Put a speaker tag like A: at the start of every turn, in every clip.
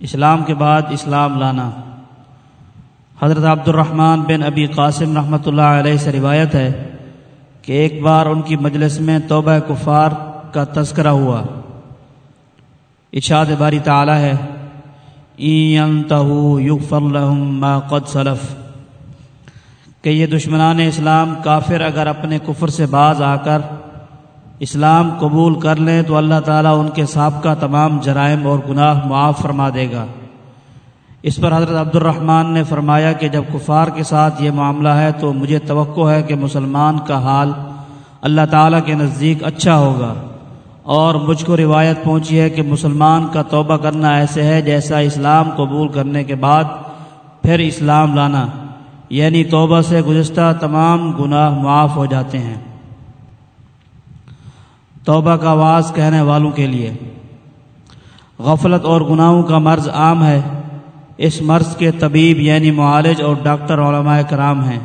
A: اسلام کے بعد اسلام لانا۔ حضرت عبد الرحمن بن ابی قاسم رحمۃ اللہ علیہ سے روایت ہے کہ ایک بار ان کی مجلس میں توبہ کفار کا تذکرہ ہوا۔ اشاد باری تعالی ہے ما قد سلف کہ یہ دشمنان اسلام کافر اگر اپنے کفر سے باز آ کر اسلام قبول کر لیں تو اللہ تعالیٰ ان کے سابقہ تمام جرائم اور گناہ معاف فرما دے گا۔ اس پر حضرت عبد الرحمن نے فرمایا کہ جب کفار کے ساتھ یہ معاملہ ہے تو مجھے توقع ہے کہ مسلمان کا حال اللہ تعالیٰ کے نزدیک اچھا ہوگا۔ اور مجھ کو روایت پہنچی ہے کہ مسلمان کا توبہ کرنا ایسے ہے جیسا اسلام قبول کرنے کے بعد پھر اسلام لانا یعنی توبہ سے گزشتہ تمام گناہ معاف ہو جاتے ہیں۔ توبہ کا آواز کہنے والوں کے لیے۔ غفلت اور گناہوں کا مرض عام ہے۔ اس مرض کے طبیب یعنی معالج اور ڈاکٹر علماء کرام ہیں۔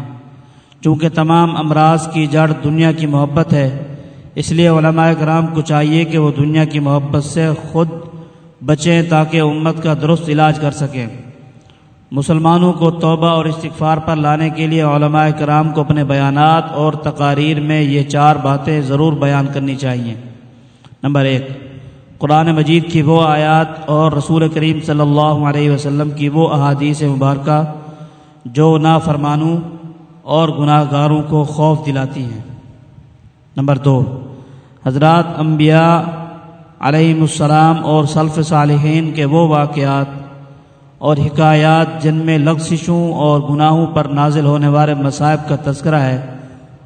A: چونکہ تمام امراض کی جڑ دنیا کی محبت ہے، اس لیے علماء کرام کو چاہیے کہ وہ دنیا کی محبت سے خود بچیں تاکہ امت کا درست علاج کر سکیں۔ مسلمانوں کو توبہ اور استغفار پر لانے کے لیے علماء کرام کو اپنے بیانات اور تقاریر میں یہ چار باتیں ضرور بیان کرنی چاہیے۔ نمبر ایک، قرآن مجید کی وہ آیات اور رسول کریم صلی اللہ علیہ وسلم کی وہ احادیث مبارکہ جو نا فرمانوں اور گناہ گاروں کو خوف دلاتی ہیں۔ نمبر دو، حضرات انبیاء علیہ السلام اور سلف صالحین کے وہ واقعات اور حکایات جن میں لغزشوں اور گناہوں پر نازل ہونے والے مصائب کا تذکرہ ہے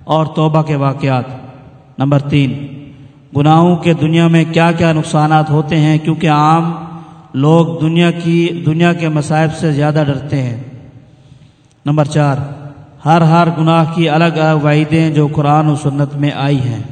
A: اور توبہ کے واقعات۔ نمبر تین، گناہوں کے دنیا میں کیا کیا نقصانات ہوتے ہیں؟ کیونکہ عام لوگ دنیا کی، دنیا کے مصائب سے زیادہ ڈرتے ہیں۔ نمبر چار، ہر ہر گناہ کی الگ الگ وعیدیں جو قرآن و سنت میں آئی ہیں۔